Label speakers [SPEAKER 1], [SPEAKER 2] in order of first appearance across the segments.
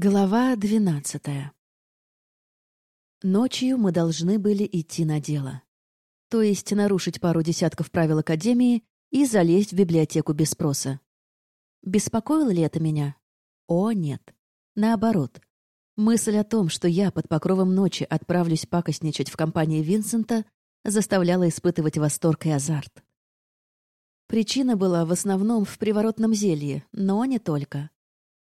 [SPEAKER 1] Глава двенадцатая Ночью мы должны были идти на дело. То есть нарушить пару десятков правил Академии и залезть в библиотеку без спроса. Беспокоило ли это меня? О, нет. Наоборот. Мысль о том, что я под покровом ночи отправлюсь пакостничать в компании Винсента, заставляла испытывать восторг и азарт. Причина была в основном в приворотном зелье, но не только.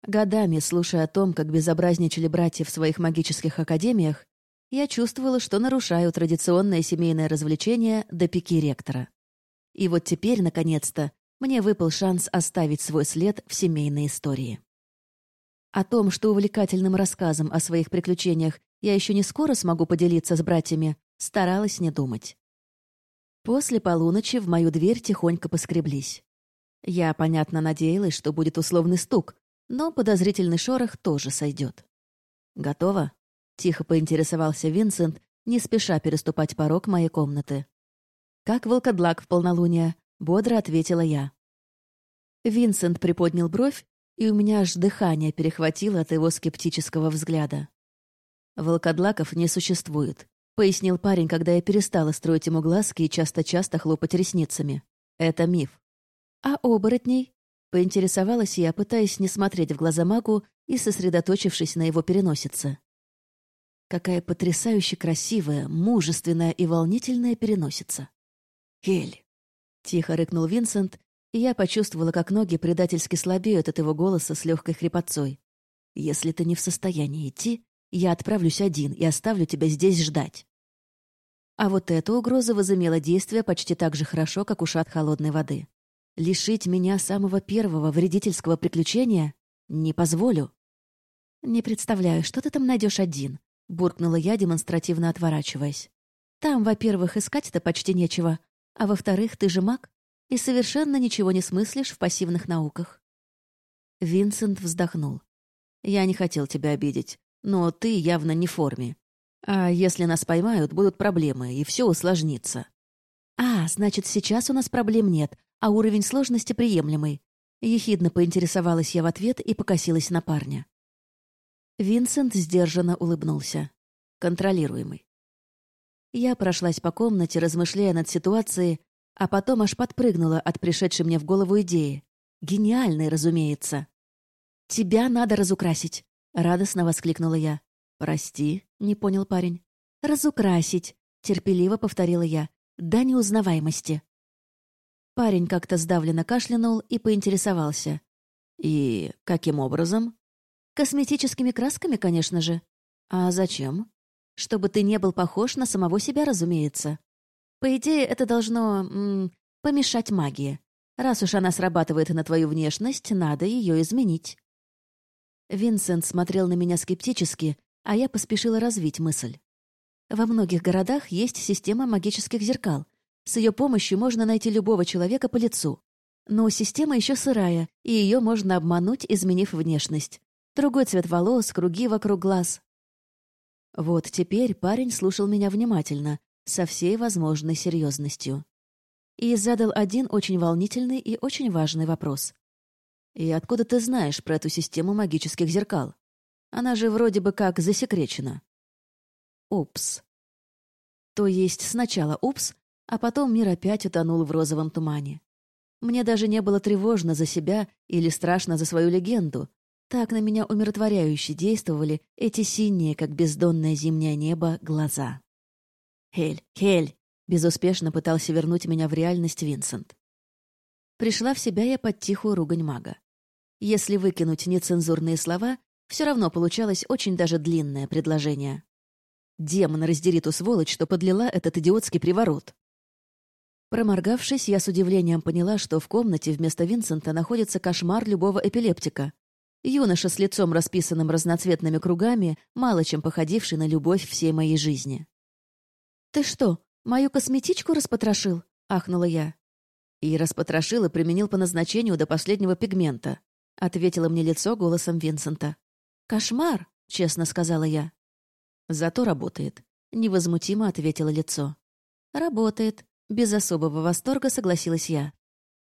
[SPEAKER 1] Годами, слушая о том, как безобразничали братья в своих магических академиях, я чувствовала, что нарушаю традиционное семейное развлечение до пики ректора. И вот теперь, наконец-то, мне выпал шанс оставить свой след в семейной истории. О том, что увлекательным рассказом о своих приключениях я еще не скоро смогу поделиться с братьями, старалась не думать. После полуночи в мою дверь тихонько поскреблись. Я, понятно, надеялась, что будет условный стук, но подозрительный шорох тоже сойдет. «Готово?» — тихо поинтересовался Винсент, не спеша переступать порог моей комнаты. «Как волкодлак в полнолуние», — бодро ответила я. Винсент приподнял бровь, и у меня аж дыхание перехватило от его скептического взгляда. «Волкодлаков не существует», — пояснил парень, когда я перестала строить ему глазки и часто-часто хлопать ресницами. «Это миф». «А оборотней?» Поинтересовалась я, пытаясь не смотреть в глаза магу и сосредоточившись на его переносице. Какая потрясающе красивая, мужественная и волнительная переносица. «Хель!» — тихо рыкнул Винсент, и я почувствовала, как ноги предательски слабеют от его голоса с легкой хрипотцой. «Если ты не в состоянии идти, я отправлюсь один и оставлю тебя здесь ждать». А вот эта угроза возымела действие почти так же хорошо, как ушат холодной воды. Лишить меня самого первого вредительского приключения не позволю. «Не представляю, что ты там найдешь один», — буркнула я, демонстративно отворачиваясь. «Там, во-первых, искать-то почти нечего, а во-вторых, ты же маг и совершенно ничего не смыслишь в пассивных науках». Винсент вздохнул. «Я не хотел тебя обидеть, но ты явно не в форме. А если нас поймают, будут проблемы, и все усложнится». «А, значит, сейчас у нас проблем нет, а уровень сложности приемлемый. Ехидно поинтересовалась я в ответ и покосилась на парня. Винсент сдержанно улыбнулся. Контролируемый. Я прошлась по комнате, размышляя над ситуацией, а потом аж подпрыгнула от пришедшей мне в голову идеи. Гениальной, разумеется. «Тебя надо разукрасить», — радостно воскликнула я. «Прости», — не понял парень. «Разукрасить», — терпеливо повторила я. «До неузнаваемости». Парень как-то сдавленно кашлянул и поинтересовался. «И каким образом?» «Косметическими красками, конечно же». «А зачем?» «Чтобы ты не был похож на самого себя, разумеется. По идее, это должно... М -м, помешать магии. Раз уж она срабатывает на твою внешность, надо ее изменить». Винсент смотрел на меня скептически, а я поспешила развить мысль. Во многих городах есть система магических зеркал — с ее помощью можно найти любого человека по лицу. Но система еще сырая, и ее можно обмануть, изменив внешность. Другой цвет волос, круги вокруг глаз. Вот теперь парень слушал меня внимательно, со всей возможной серьезностью. И задал один очень волнительный и очень важный вопрос. «И откуда ты знаешь про эту систему магических зеркал? Она же вроде бы как засекречена». «Упс». То есть сначала «упс», а потом мир опять утонул в розовом тумане. Мне даже не было тревожно за себя или страшно за свою легенду. Так на меня умиротворяюще действовали эти синие, как бездонное зимнее небо, глаза. «Хель, Хель!» — безуспешно пытался вернуть меня в реальность Винсент. Пришла в себя я под тихую ругань мага. Если выкинуть нецензурные слова, все равно получалось очень даже длинное предложение. Демон раздери ту сволочь, что подлила этот идиотский приворот. Проморгавшись, я с удивлением поняла, что в комнате вместо Винсента находится кошмар любого эпилептика. Юноша с лицом, расписанным разноцветными кругами, мало чем походивший на любовь всей моей жизни. «Ты что, мою косметичку распотрошил?» — ахнула я. «И распотрошил и применил по назначению до последнего пигмента», — ответило мне лицо голосом Винсента. «Кошмар», — честно сказала я. «Зато работает», — невозмутимо ответило лицо. «Работает», без особого восторга согласилась я.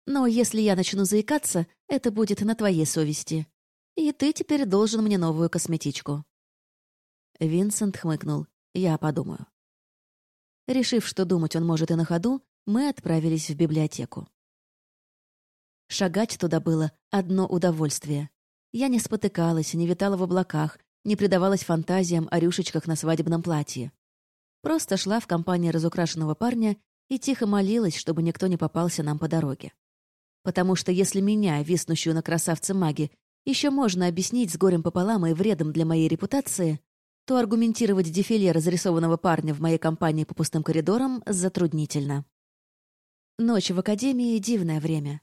[SPEAKER 1] «Но если я начну заикаться, это будет на твоей совести. И ты теперь должен мне новую косметичку». Винсент хмыкнул. «Я подумаю». Решив, что думать он может и на ходу, мы отправились в библиотеку. Шагать туда было одно удовольствие. Я не спотыкалась, не витала в облаках, не предавалась фантазиям о рюшечках на свадебном платье. Просто шла в компании разукрашенного парня и тихо молилась, чтобы никто не попался нам по дороге. Потому что если меня, виснущую на красавце маги, еще можно объяснить с горем пополам и вредом для моей репутации, то аргументировать дефиле разрисованного парня в моей компании по пустым коридорам затруднительно. Ночь в академии — дивное время.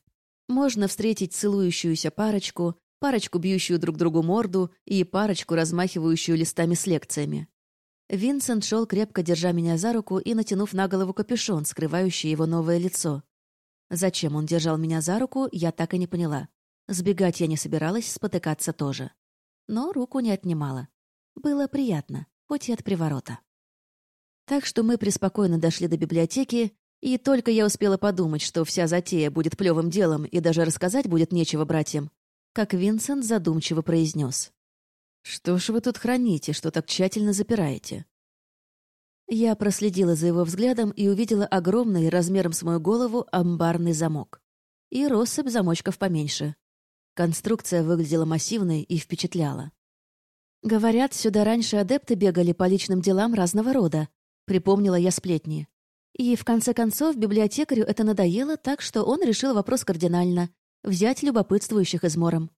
[SPEAKER 1] Можно встретить целующуюся парочку, парочку, бьющую друг другу морду, и парочку, размахивающую листами с лекциями. Винсент шел, крепко держа меня за руку и натянув на голову капюшон, скрывающий его новое лицо. Зачем он держал меня за руку, я так и не поняла. Сбегать я не собиралась, спотыкаться тоже. Но руку не отнимала. Было приятно, хоть и от приворота. Так что мы преспокойно дошли до библиотеки, и только я успела подумать, что вся затея будет плевым делом и даже рассказать будет нечего братьям, как Винсент задумчиво произнес. «Что ж вы тут храните, что так тщательно запираете?» Я проследила за его взглядом и увидела огромный, размером с мою голову, амбарный замок. И россыпь замочков поменьше. Конструкция выглядела массивной и впечатляла. «Говорят, сюда раньше адепты бегали по личным делам разного рода», — припомнила я сплетни. И, в конце концов, библиотекарю это надоело, так что он решил вопрос кардинально — взять любопытствующих измором.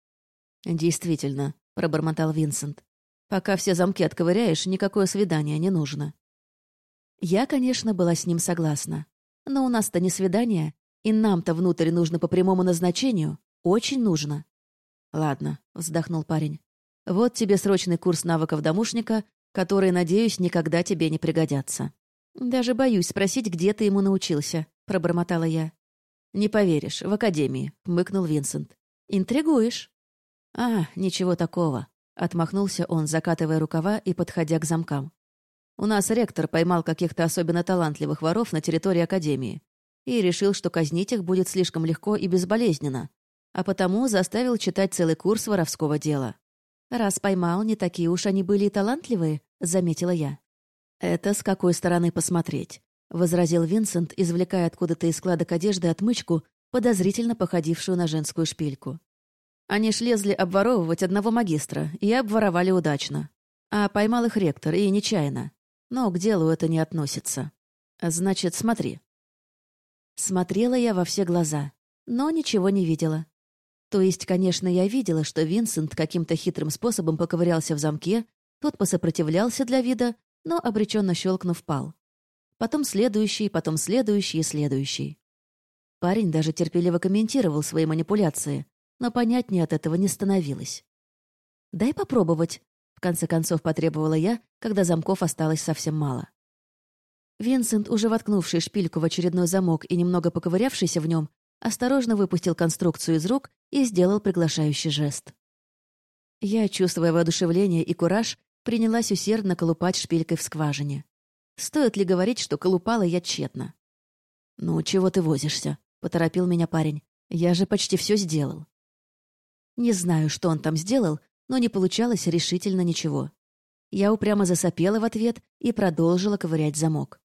[SPEAKER 1] «Действительно», — пробормотал Винсент. «Пока все замки отковыряешь, никакое свидание не нужно». Я, конечно, была с ним согласна. Но у нас-то не свидание, и нам-то внутрь нужно по прямому назначению. Очень нужно. «Ладно», — вздохнул парень. «Вот тебе срочный курс навыков домушника, которые, надеюсь, никогда тебе не пригодятся». «Даже боюсь спросить, где ты ему научился», — пробормотала я. «Не поверишь, в академии», — мыкнул Винсент. «Интригуешь». «А, ничего такого», — отмахнулся он, закатывая рукава и подходя к замкам. «У нас ректор поймал каких-то особенно талантливых воров на территории академии и решил, что казнить их будет слишком легко и безболезненно, а потому заставил читать целый курс воровского дела. «Раз поймал, не такие уж они были и талантливые», — заметила я. «Это с какой стороны посмотреть», — возразил Винсент, извлекая откуда-то из складок одежды отмычку, подозрительно походившую на женскую шпильку. Они ж лезли обворовывать одного магистра и обворовали удачно. А поймал их ректор, и нечаянно. Но к делу это не относится. Значит, смотри. Смотрела я во все глаза, но ничего не видела. То есть, конечно, я видела, что Винсент каким-то хитрым способом поковырялся в замке, тот посопротивлялся для вида, но обреченно щелкнув пал. Потом следующий, потом следующий и следующий. Парень даже терпеливо комментировал свои манипуляции, но понятнее от этого не становилось. «Дай попробовать», — в конце концов потребовала я, когда замков осталось совсем мало. Винсент, уже воткнувший шпильку в очередной замок и немного поковырявшийся в нем, осторожно выпустил конструкцию из рук и сделал приглашающий жест. Я, чувствуя воодушевление и кураж, принялась усердно колупать шпилькой в скважине. Стоит ли говорить, что колупала я тщетно? «Ну, чего ты возишься?» — поторопил меня парень. «Я же почти все сделал». Не знаю, что он там сделал, но не получалось решительно ничего. Я упрямо засопела в ответ и продолжила ковырять замок.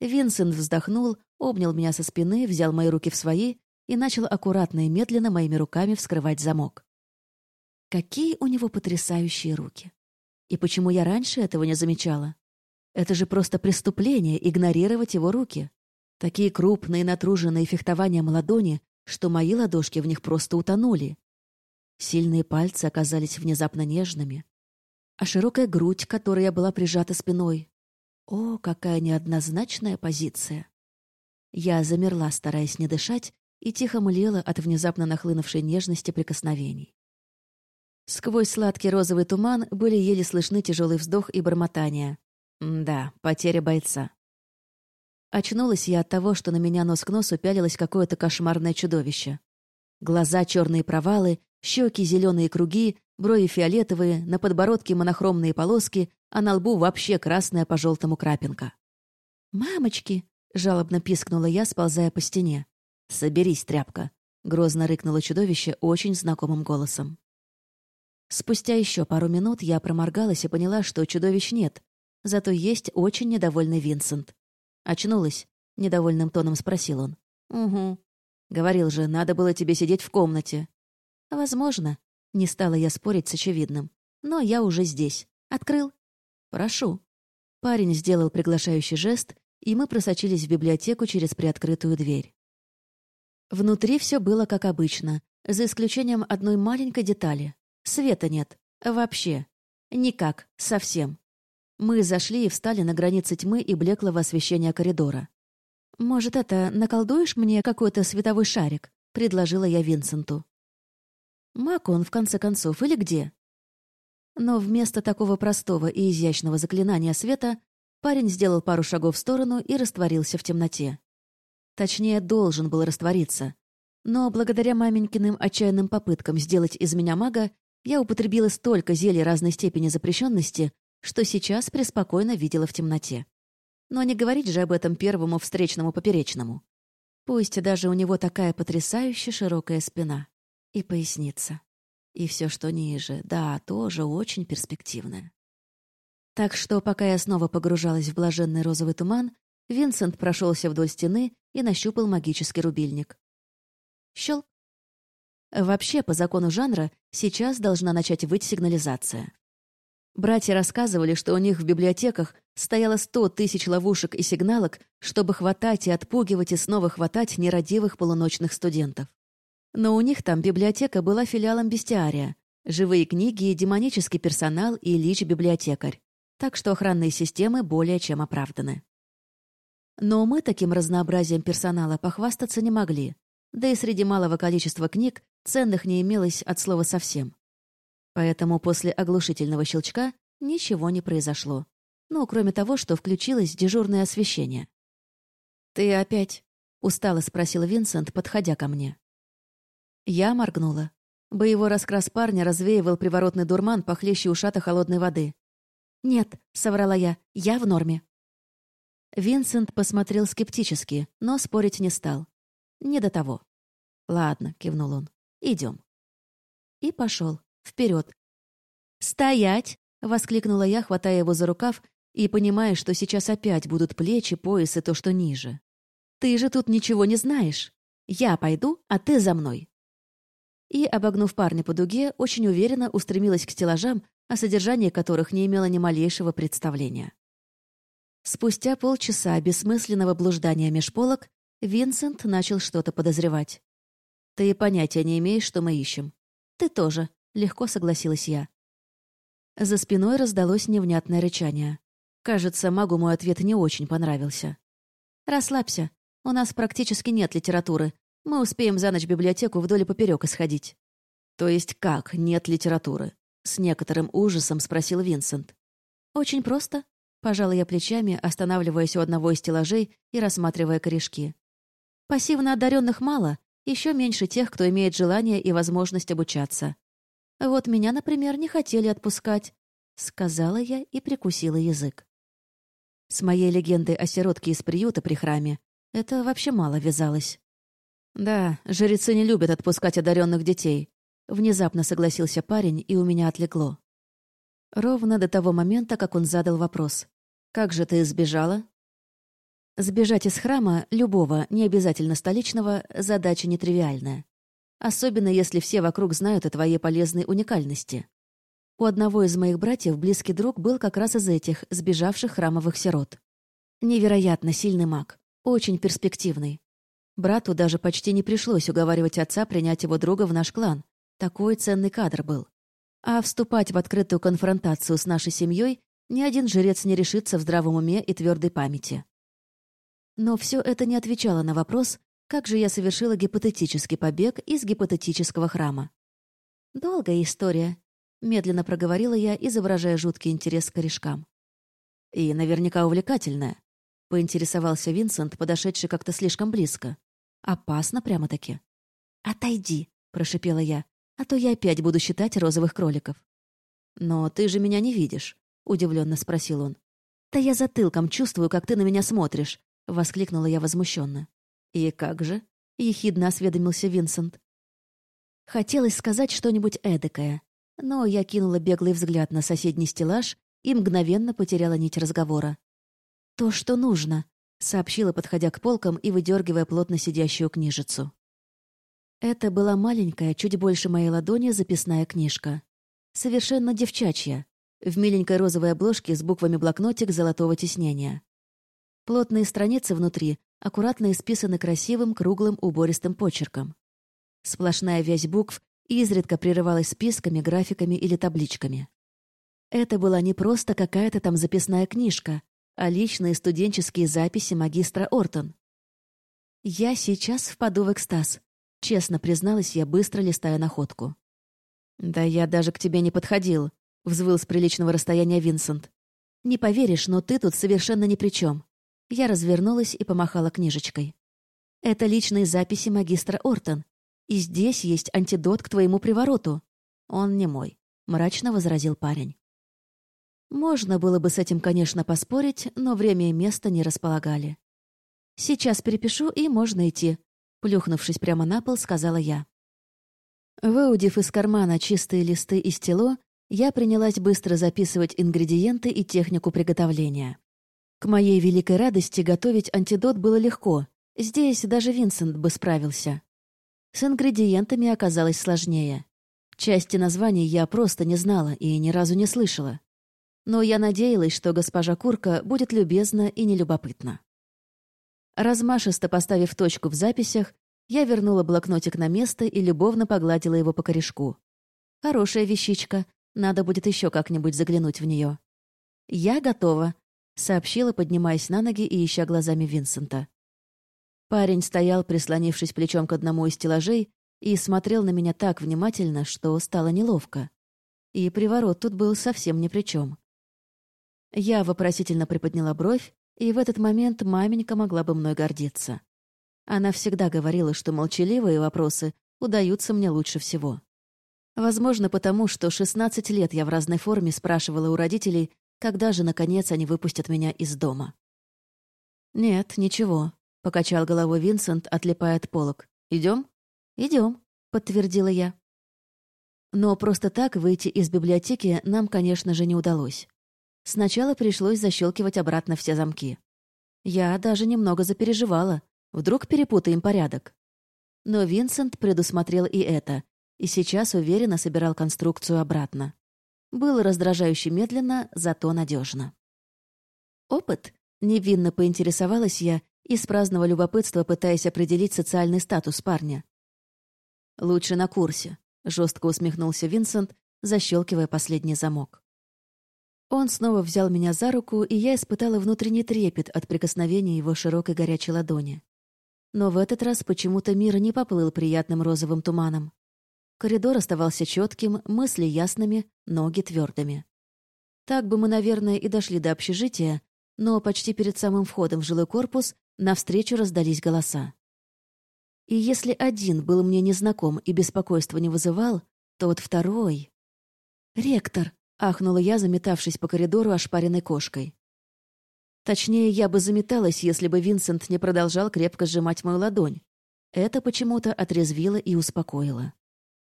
[SPEAKER 1] Винсент вздохнул, обнял меня со спины, взял мои руки в свои и начал аккуратно и медленно моими руками вскрывать замок. Какие у него потрясающие руки! И почему я раньше этого не замечала? Это же просто преступление — игнорировать его руки. Такие крупные натруженные фехтованием ладони, что мои ладошки в них просто утонули. Сильные пальцы оказались внезапно нежными. А широкая грудь, которой я была прижата спиной. О, какая неоднозначная позиция! Я замерла, стараясь не дышать, и тихо млела от внезапно нахлынувшей нежности прикосновений. Сквозь сладкий розовый туман были еле слышны тяжелый вздох и бормотание. да, потеря бойца. Очнулась я от того, что на меня нос к носу пялилось какое-то кошмарное чудовище. Глаза черные провалы, щеки зеленые круги, брови фиолетовые, на подбородке монохромные полоски, а на лбу вообще красная по желтому крапинка. «Мамочки!» — жалобно пискнула я, сползая по стене. «Соберись, тряпка!» — грозно рыкнуло чудовище очень знакомым голосом. Спустя еще пару минут я проморгалась и поняла, что чудовищ нет, зато есть очень недовольный Винсент. «Очнулась?» — недовольным тоном спросил он. «Угу. Говорил же, надо было тебе сидеть в комнате». «Возможно». Не стала я спорить с очевидным. «Но я уже здесь. Открыл?» «Прошу». Парень сделал приглашающий жест, и мы просочились в библиотеку через приоткрытую дверь. Внутри все было как обычно, за исключением одной маленькой детали. Света нет. Вообще. Никак. Совсем. Мы зашли и встали на границе тьмы и блеклого освещения коридора. «Может, это наколдуешь мне какой-то световой шарик?» — предложила я Винсенту. «Маг он, в конце концов, или где?» Но вместо такого простого и изящного заклинания света парень сделал пару шагов в сторону и растворился в темноте. Точнее, должен был раствориться. Но благодаря маменькиным отчаянным попыткам сделать из меня мага, я употребила столько зелий разной степени запрещенности, что сейчас преспокойно видела в темноте. Но не говорить же об этом первому встречному поперечному. Пусть даже у него такая потрясающе широкая спина. И поясница. И все, что ниже, да, тоже очень перспективное. Так что, пока я снова погружалась в блаженный розовый туман, Винсент прошелся вдоль стены и нащупал магический рубильник. Щелк. Вообще, по закону жанра, сейчас должна начать выть сигнализация. Братья рассказывали, что у них в библиотеках стояло сто тысяч ловушек и сигналок, чтобы хватать и отпугивать и снова хватать нерадивых полуночных студентов. Но у них там библиотека была филиалом бестиария, живые книги демонический персонал и лич-библиотекарь. Так что охранные системы более чем оправданы. Но мы таким разнообразием персонала похвастаться не могли, да и среди малого количества книг ценных не имелось от слова совсем. Поэтому после оглушительного щелчка ничего не произошло. Ну, кроме того, что включилось дежурное освещение. «Ты опять?» — устало спросил Винсент, подходя ко мне. Я моргнула. Боевой раскрас парня развеивал приворотный дурман похлеще ушата холодной воды. «Нет», — соврала я, — «я в норме». Винсент посмотрел скептически, но спорить не стал. Не до того. «Ладно», — кивнул он, — «идем». И пошел. Вперед. «Стоять!» — воскликнула я, хватая его за рукав и понимая, что сейчас опять будут плечи, пояс и то, что ниже. «Ты же тут ничего не знаешь. Я пойду, а ты за мной». И, обогнув парня по дуге, очень уверенно устремилась к стеллажам, о содержании которых не имела ни малейшего представления. Спустя полчаса бессмысленного блуждания меж полок Винсент начал что-то подозревать. «Ты понятия не имеешь, что мы ищем. Ты тоже», — легко согласилась я. За спиной раздалось невнятное рычание. Кажется, магу мой ответ не очень понравился. «Расслабься. У нас практически нет литературы. Мы успеем за ночь библиотеку вдоль и поперек исходить». «То есть как нет литературы?» — с некоторым ужасом спросил Винсент. «Очень просто», — пожала я плечами, останавливаясь у одного из стеллажей и рассматривая корешки. Пассивно одаренных мало, еще меньше тех, кто имеет желание и возможность обучаться. Вот меня, например, не хотели отпускать, сказала я и прикусила язык. С моей легендой о сиротке из приюта при храме это вообще мало вязалось. Да, жрецы не любят отпускать одаренных детей. Внезапно согласился парень, и у меня отлегло. Ровно до того момента, как он задал вопрос. «Как же ты сбежала?» Сбежать из храма, любого, не обязательно столичного, задача нетривиальная. Особенно если все вокруг знают о твоей полезной уникальности. У одного из моих братьев близкий друг был как раз из этих, сбежавших храмовых сирот. Невероятно сильный маг, очень перспективный. Брату даже почти не пришлось уговаривать отца принять его друга в наш клан. Такой ценный кадр был. А вступать в открытую конфронтацию с нашей семьей ни один жрец не решится в здравом уме и твердой памяти. Но все это не отвечало на вопрос, как же я совершила гипотетический побег из гипотетического храма. «Долгая история», — медленно проговорила я, изображая жуткий интерес к корешкам. «И наверняка увлекательная», — поинтересовался Винсент, подошедший как-то слишком близко. «Опасно прямо-таки». «Отойди», — прошипела я, «а то я опять буду считать розовых кроликов». «Но ты же меня не видишь», — удивленно спросил он. «Да я затылком чувствую, как ты на меня смотришь», — воскликнула я возмущенно. «И как же?» — ехидно осведомился Винсент. Хотелось сказать что-нибудь эдакое. но я кинула беглый взгляд на соседний стеллаж и мгновенно потеряла нить разговора. «То, что нужно», — сообщила, подходя к полкам и выдергивая плотно сидящую книжицу. Это была маленькая, чуть больше моей ладони, записная книжка. Совершенно девчачья, в миленькой розовой обложке с буквами блокнотик золотого тиснения. Плотные страницы внутри аккуратно исписаны красивым, круглым, убористым почерком. Сплошная вязь букв изредка прерывалась списками, графиками или табличками. Это была не просто какая-то там записная книжка, а личные студенческие записи магистра Ортон. «Я сейчас впаду в экстаз», — честно призналась я, быстро листая находку. «Да я даже к тебе не подходил», — взвыл с приличного расстояния Винсент. «Не поверишь, но ты тут совершенно ни при чем. Я развернулась и помахала книжечкой. «Это личные записи магистра Ортон. И здесь есть антидот к твоему привороту. Он не мой», — мрачно возразил парень. Можно было бы с этим, конечно, поспорить, но время и место не располагали. «Сейчас перепишу, и можно идти», — плюхнувшись прямо на пол, сказала я. Выудив из кармана чистые листы и стело, я принялась быстро записывать ингредиенты и технику приготовления. К моей великой радости готовить антидот было легко. Здесь даже Винсент бы справился. С ингредиентами оказалось сложнее. Части названий я просто не знала и ни разу не слышала. Но я надеялась, что госпожа Курка будет любезна и нелюбопытна. Размашисто поставив точку в записях, я вернула блокнотик на место и любовно погладила его по корешку. Хорошая вещичка, надо будет еще как-нибудь заглянуть в нее. «Я готова», — сообщила, поднимаясь на ноги и ища глазами Винсента. Парень стоял, прислонившись плечом к одному из стеллажей, и смотрел на меня так внимательно, что стало неловко. И приворот тут был совсем ни при чем. Я вопросительно приподняла бровь, и в этот момент маменька могла бы мной гордиться. Она всегда говорила, что молчаливые вопросы удаются мне лучше всего. Возможно, потому что 16 лет я в разной форме спрашивала у родителей, когда же, наконец, они выпустят меня из дома. «Нет, ничего», — покачал головой Винсент, отлипая от полок. Идем? Идем, подтвердила я. Но просто так выйти из библиотеки нам, конечно же, не удалось. Сначала пришлось защелкивать обратно все замки. Я даже немного запереживала, Вдруг перепутаем порядок. Но Винсент предусмотрел и это, и сейчас уверенно собирал конструкцию обратно. Было раздражающе медленно, зато надежно. Опыт? Невинно поинтересовалась я, из праздного любопытства пытаясь определить социальный статус парня. «Лучше на курсе», — жестко усмехнулся Винсент, защелкивая последний замок. Он снова взял меня за руку, и я испытала внутренний трепет от прикосновения его широкой горячей ладони. Но в этот раз почему-то мир не поплыл приятным розовым туманом. Коридор оставался четким, мысли ясными, ноги твердыми. Так бы мы, наверное, и дошли до общежития, но почти перед самым входом в жилой корпус навстречу раздались голоса. И если один был мне незнаком и беспокойства не вызывал, то вот второй... «Ректор!» — ахнула я, заметавшись по коридору ошпаренной кошкой. Точнее, я бы заметалась, если бы Винсент не продолжал крепко сжимать мою ладонь. Это почему-то отрезвило и успокоило.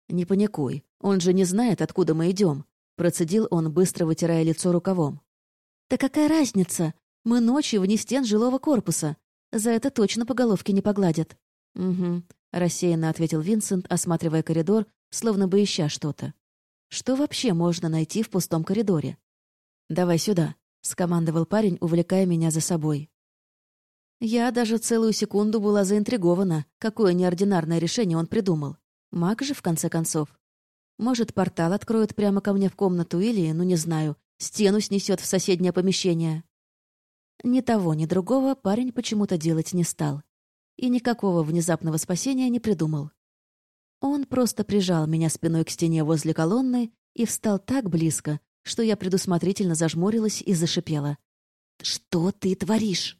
[SPEAKER 1] «Не паникуй, он же не знает, откуда мы идем», — процедил он, быстро вытирая лицо рукавом. «Да какая разница? Мы ночью вне стен жилого корпуса. За это точно по головке не погладят». «Угу», — рассеянно ответил Винсент, осматривая коридор, словно бы ища что-то. «Что вообще можно найти в пустом коридоре?» «Давай сюда», — скомандовал парень, увлекая меня за собой. Я даже целую секунду была заинтригована, какое неординарное решение он придумал. Маг же, в конце концов. Может, портал откроет прямо ко мне в комнату или, ну не знаю, стену снесет в соседнее помещение. Ни того, ни другого парень почему-то делать не стал. И никакого внезапного спасения не придумал. Он просто прижал меня спиной к стене возле колонны и встал так близко, что я предусмотрительно зажмурилась и зашипела. «Что ты творишь?»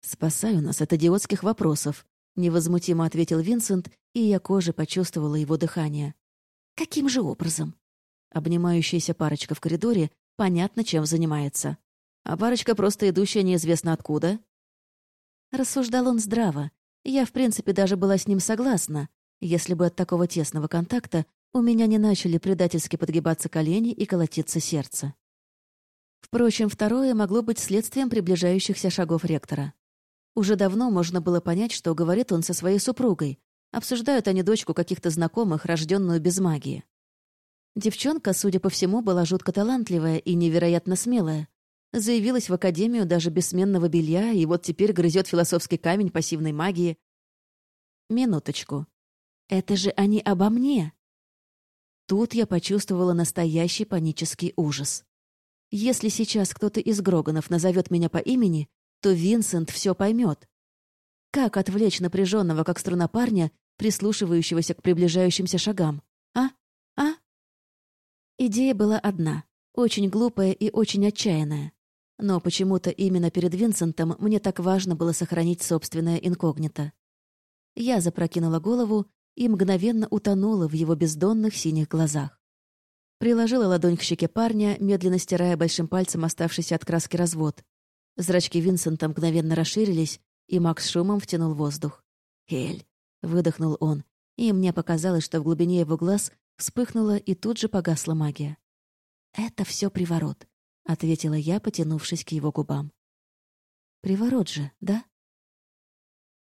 [SPEAKER 1] «Спасаю нас от идиотских вопросов», — невозмутимо ответил Винсент, и я кожей почувствовала его дыхание. «Каким же образом?» Обнимающаяся парочка в коридоре понятно, чем занимается. А парочка, просто идущая неизвестно откуда. Рассуждал он здраво. Я, в принципе, даже была с ним согласна, если бы от такого тесного контакта у меня не начали предательски подгибаться колени и колотиться сердце. Впрочем, второе могло быть следствием приближающихся шагов ректора. Уже давно можно было понять, что говорит он со своей супругой. Обсуждают они дочку каких-то знакомых, рожденную без магии. Девчонка, судя по всему, была жутко талантливая и невероятно смелая. Заявилась в академию даже без сменного белья, и вот теперь грызет философский камень пассивной магии. Минуточку. Это же они обо мне. Тут я почувствовала настоящий панический ужас. Если сейчас кто-то из Гроганов назовет меня по имени, то Винсент все поймет. Как отвлечь напряженного, как струна парня, прислушивающегося к приближающимся шагам? А? А? Идея была одна, очень глупая и очень отчаянная. Но почему-то именно перед Винсентом мне так важно было сохранить собственное инкогнито. Я запрокинула голову и мгновенно утонула в его бездонных синих глазах. Приложила ладонь к щеке парня, медленно стирая большим пальцем оставшийся от краски развод. Зрачки Винсента мгновенно расширились, и Макс шумом втянул воздух. «Эль!» — выдохнул он, и мне показалось, что в глубине его глаз вспыхнула и тут же погасла магия. «Это все приворот», — ответила я, потянувшись к его губам. «Приворот же, да?»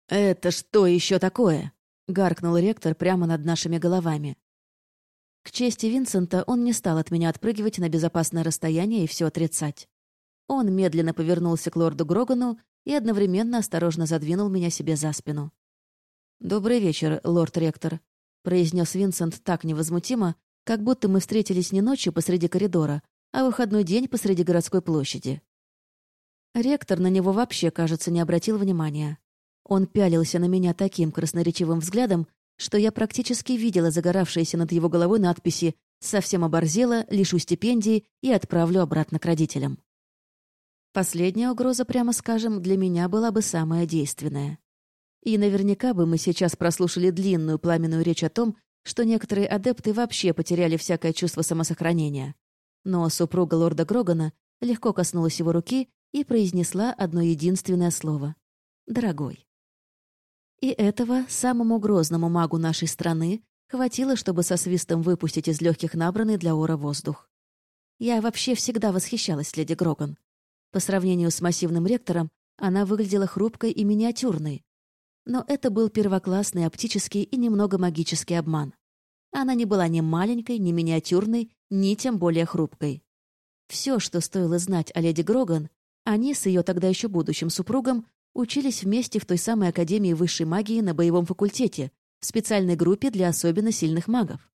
[SPEAKER 1] «Это что еще такое?» — гаркнул ректор прямо над нашими головами. К чести Винсента он не стал от меня отпрыгивать на безопасное расстояние и все отрицать. Он медленно повернулся к лорду Грогану и одновременно осторожно задвинул меня себе за спину. «Добрый вечер, лорд-ректор», — произнес Винсент так невозмутимо, как будто мы встретились не ночью посреди коридора, а выходной день посреди городской площади. Ректор на него вообще, кажется, не обратил внимания. Он пялился на меня таким красноречивым взглядом, что я практически видела загоравшиеся над его головой надписи «Совсем оборзела, лишу стипендии и отправлю обратно к родителям». Последняя угроза, прямо скажем, для меня была бы самая действенная. И наверняка бы мы сейчас прослушали длинную пламенную речь о том, что некоторые адепты вообще потеряли всякое чувство самосохранения. Но супруга лорда Грогана легко коснулась его руки и произнесла одно единственное слово — «Дорогой». И этого самому грозному магу нашей страны хватило, чтобы со свистом выпустить из легких набранный для ора воздух. Я вообще всегда восхищалась леди Гроган. По сравнению с массивным ректором, она выглядела хрупкой и миниатюрной. Но это был первоклассный оптический и немного магический обман. Она не была ни маленькой, ни миниатюрной, ни тем более хрупкой. Все, что стоило знать о леди Гроган, они с ее тогда еще будущим супругом учились вместе в той самой Академии высшей магии на боевом факультете, в специальной группе для особенно сильных магов.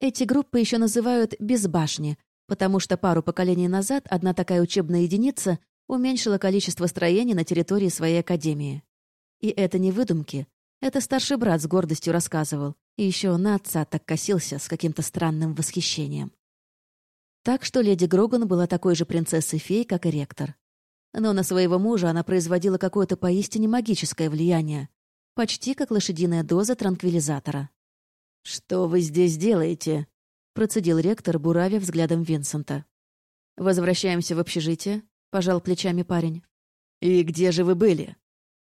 [SPEAKER 1] Эти группы еще называют «безбашни», потому что пару поколений назад одна такая учебная единица уменьшила количество строений на территории своей Академии. И это не выдумки. Это старший брат с гордостью рассказывал. И еще на отца так косился с каким-то странным восхищением. Так что леди Гроган была такой же принцессой-фей, как и ректор. Но на своего мужа она производила какое-то поистине магическое влияние, почти как лошадиная доза транквилизатора. «Что вы здесь делаете?» — процедил ректор, буравя взглядом Винсента. «Возвращаемся в общежитие», — пожал плечами парень. «И где же вы были?»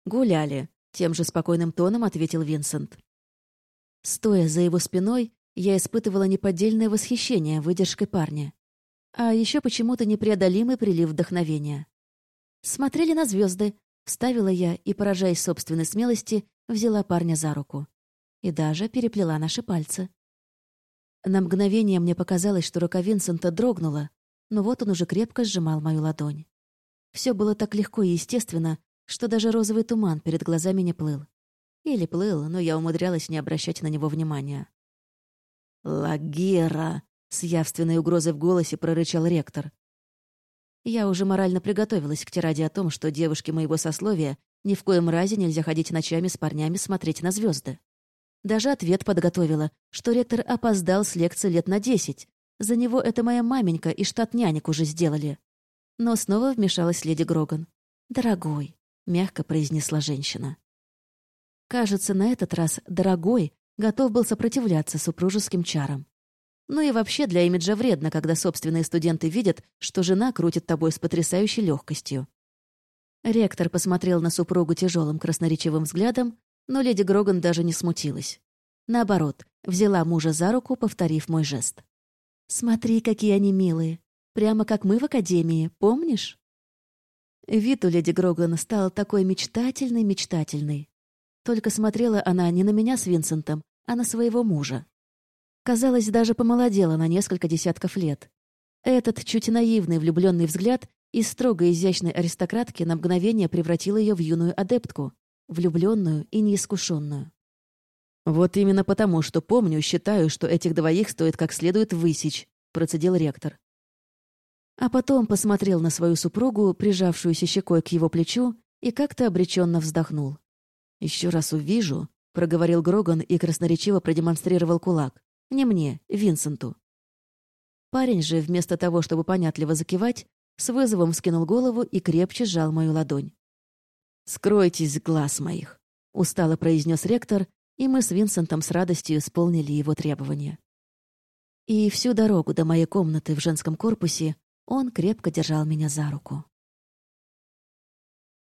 [SPEAKER 1] «Гуляли», — тем же спокойным тоном ответил Винсент. Стоя за его спиной, я испытывала неподдельное восхищение выдержкой парня. А еще почему-то непреодолимый прилив вдохновения. Смотрели на звезды, вставила я и, поражаясь собственной смелости, взяла парня за руку. И даже переплела наши пальцы. На мгновение мне показалось, что рука Винсента дрогнула, но вот он уже крепко сжимал мою ладонь. Все было так легко и естественно, что даже розовый туман перед глазами не плыл. Или плыл, но я умудрялась не обращать на него внимания. «Лагера!» — с явственной угрозой в голосе прорычал ректор. Я уже морально приготовилась к тираде о том, что девушке моего сословия ни в коем разе нельзя ходить ночами с парнями смотреть на звезды. Даже ответ подготовила, что ректор опоздал с лекции лет на десять. За него это моя маменька и штат нянек уже сделали. Но снова вмешалась леди Гроган. «Дорогой», — мягко произнесла женщина. Кажется, на этот раз «дорогой» готов был сопротивляться супружеским чарам. Ну и вообще для имиджа вредно, когда собственные студенты видят, что жена крутит тобой с потрясающей легкостью. Ректор посмотрел на супругу тяжелым красноречивым взглядом, но леди Гроган даже не смутилась. Наоборот, взяла мужа за руку, повторив мой жест. «Смотри, какие они милые. Прямо как мы в академии, помнишь?» Вид у леди Гроглана стал такой мечтательный-мечтательный. Только смотрела она не на меня с Винсентом, а на своего мужа. Казалось, даже помолодела на несколько десятков лет. Этот чуть наивный влюбленный взгляд из строго изящной аристократки на мгновение превратил ее в юную адептку, влюбленную и неискушенную. «Вот именно потому, что помню, считаю, что этих двоих стоит как следует высечь», — процедил ректор. А потом посмотрел на свою супругу, прижавшуюся щекой к его плечу, и как-то обреченно вздохнул. «Еще раз увижу», — проговорил Гроган и красноречиво продемонстрировал кулак. «Не мне, Винсенту». Парень же, вместо того, чтобы понятливо закивать, с вызовом вскинул голову и крепче сжал мою ладонь. «Скройтесь глаз моих», — устало произнес ректор, и мы с Винсентом с радостью исполнили его требования. И всю дорогу до моей комнаты в женском корпусе он крепко держал меня за руку.